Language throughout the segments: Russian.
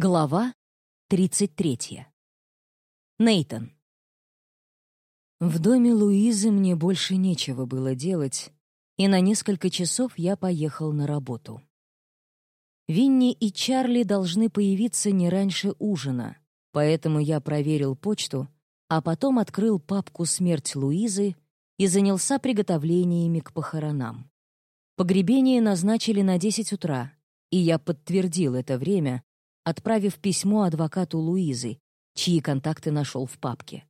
Глава 33. Нейтон. В доме Луизы мне больше нечего было делать, и на несколько часов я поехал на работу. Винни и Чарли должны появиться не раньше ужина, поэтому я проверил почту, а потом открыл папку «Смерть Луизы» и занялся приготовлениями к похоронам. Погребение назначили на 10 утра, и я подтвердил это время — отправив письмо адвокату Луизы, чьи контакты нашел в папке.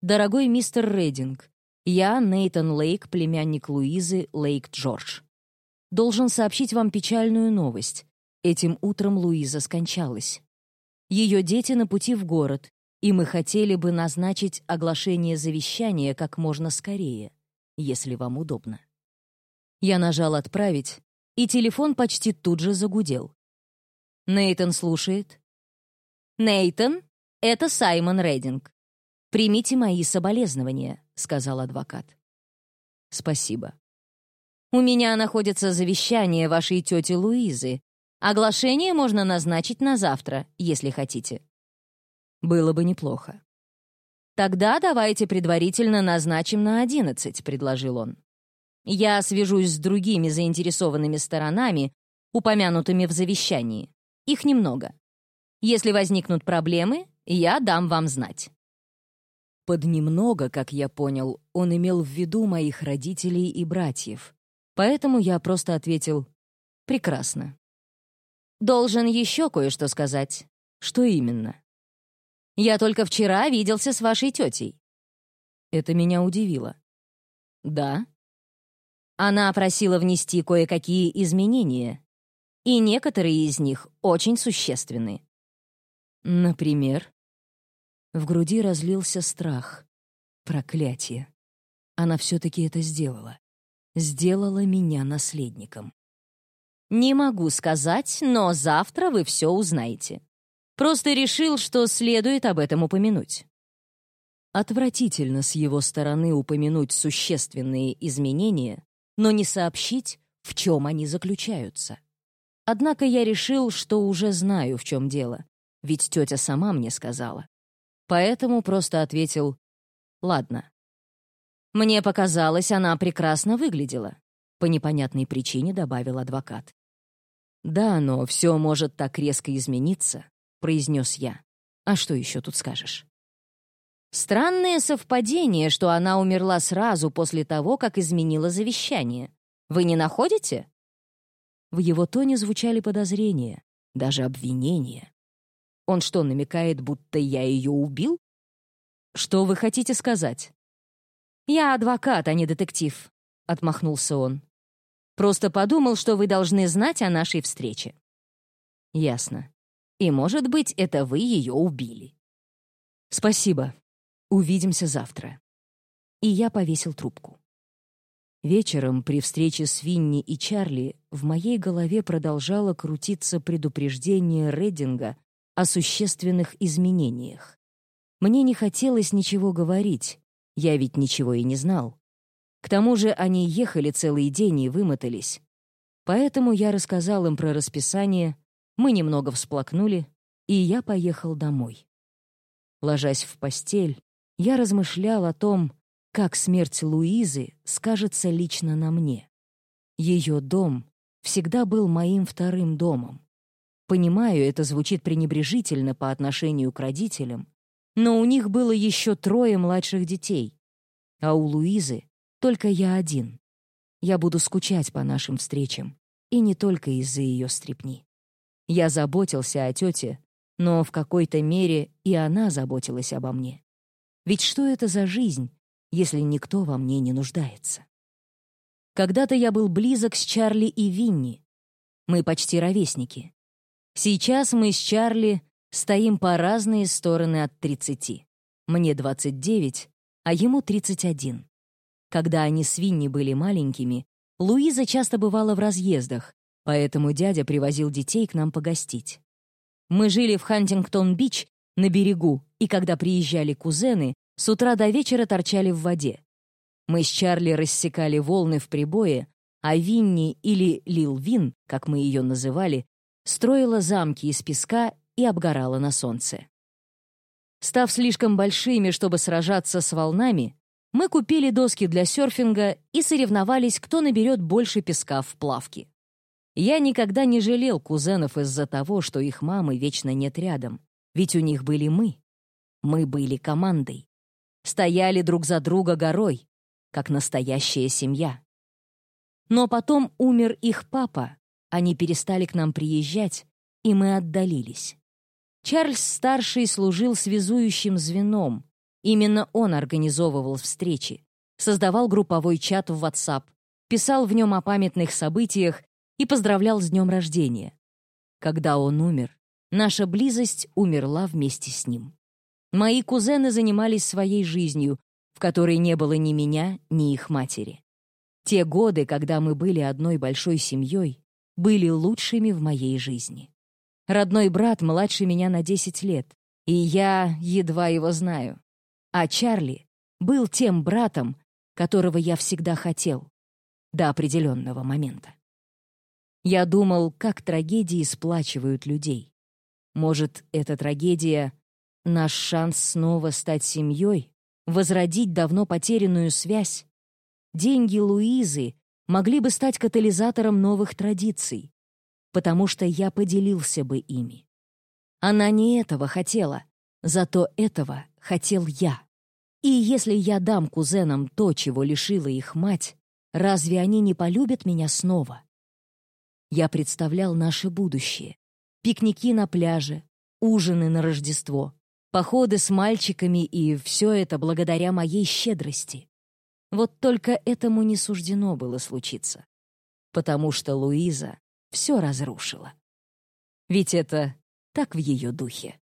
«Дорогой мистер Рейдинг, я, Нейтан Лейк, племянник Луизы, Лейк Джордж. Должен сообщить вам печальную новость. Этим утром Луиза скончалась. Ее дети на пути в город, и мы хотели бы назначить оглашение завещания как можно скорее, если вам удобно». Я нажал «Отправить», и телефон почти тут же загудел. Нейтон слушает. Нейтон, это Саймон Рейдинг. Примите мои соболезнования, сказал адвокат. Спасибо. У меня находится завещание вашей тети Луизы. Оглашение можно назначить на завтра, если хотите. Было бы неплохо. Тогда давайте предварительно назначим на одиннадцать, предложил он. Я свяжусь с другими заинтересованными сторонами, упомянутыми в завещании. Их немного. Если возникнут проблемы, я дам вам знать». Под «немного», как я понял, он имел в виду моих родителей и братьев. Поэтому я просто ответил «прекрасно». «Должен еще кое-что сказать». «Что именно?» «Я только вчера виделся с вашей тетей». Это меня удивило. «Да?» Она просила внести кое-какие изменения, и некоторые из них очень существенны. Например? В груди разлился страх. Проклятие. Она все-таки это сделала. Сделала меня наследником. Не могу сказать, но завтра вы все узнаете. Просто решил, что следует об этом упомянуть. Отвратительно с его стороны упомянуть существенные изменения, но не сообщить, в чем они заключаются. Однако я решил, что уже знаю, в чем дело, ведь тетя сама мне сказала. Поэтому просто ответил «Ладно». Мне показалось, она прекрасно выглядела. По непонятной причине добавил адвокат. «Да, но все может так резко измениться», — произнес я. «А что еще тут скажешь?» Странное совпадение, что она умерла сразу после того, как изменила завещание. Вы не находите? В его тоне звучали подозрения, даже обвинения. Он что, намекает, будто я ее убил? Что вы хотите сказать? Я адвокат, а не детектив, отмахнулся он. Просто подумал, что вы должны знать о нашей встрече. Ясно. И, может быть, это вы ее убили. Спасибо. Увидимся завтра. И я повесил трубку. Вечером при встрече с Винни и Чарли в моей голове продолжало крутиться предупреждение Реддинга о существенных изменениях. Мне не хотелось ничего говорить, я ведь ничего и не знал. К тому же они ехали целый день и вымотались. Поэтому я рассказал им про расписание, мы немного всплакнули, и я поехал домой. Ложась в постель, я размышлял о том, как смерть Луизы скажется лично на мне. Ее дом всегда был моим вторым домом. Понимаю, это звучит пренебрежительно по отношению к родителям, но у них было еще трое младших детей, а у Луизы только я один. Я буду скучать по нашим встречам, и не только из-за ее стрепни. Я заботился о тете, но в какой-то мере и она заботилась обо мне. Ведь что это за жизнь, если никто во мне не нуждается. Когда-то я был близок с Чарли и Винни. Мы почти ровесники. Сейчас мы с Чарли стоим по разные стороны от 30. Мне 29, а ему 31. Когда они с Винни были маленькими, Луиза часто бывала в разъездах, поэтому дядя привозил детей к нам погостить. Мы жили в Хантингтон-Бич на берегу, и когда приезжали кузены, с утра до вечера торчали в воде. Мы с Чарли рассекали волны в прибое, а Винни или Лил Вин, как мы ее называли, строила замки из песка и обгорала на солнце. Став слишком большими, чтобы сражаться с волнами, мы купили доски для серфинга и соревновались, кто наберет больше песка в плавке. Я никогда не жалел кузенов из-за того, что их мамы вечно нет рядом, ведь у них были мы. Мы были командой. Стояли друг за друга горой, как настоящая семья. Но потом умер их папа, они перестали к нам приезжать, и мы отдалились. Чарльз-старший служил связующим звеном. Именно он организовывал встречи, создавал групповой чат в WhatsApp, писал в нем о памятных событиях и поздравлял с днем рождения. Когда он умер, наша близость умерла вместе с ним. Мои кузены занимались своей жизнью, в которой не было ни меня, ни их матери. Те годы, когда мы были одной большой семьей, были лучшими в моей жизни. Родной брат младше меня на 10 лет, и я едва его знаю. А Чарли был тем братом, которого я всегда хотел, до определенного момента. Я думал, как трагедии сплачивают людей. Может, эта трагедия — наш шанс снова стать семьей, возродить давно потерянную связь? Деньги Луизы могли бы стать катализатором новых традиций, потому что я поделился бы ими. Она не этого хотела, зато этого хотел я. И если я дам кузенам то, чего лишила их мать, разве они не полюбят меня снова? Я представлял наше будущее. Пикники на пляже, ужины на Рождество, походы с мальчиками и все это благодаря моей щедрости. Вот только этому не суждено было случиться. Потому что Луиза все разрушила. Ведь это так в ее духе.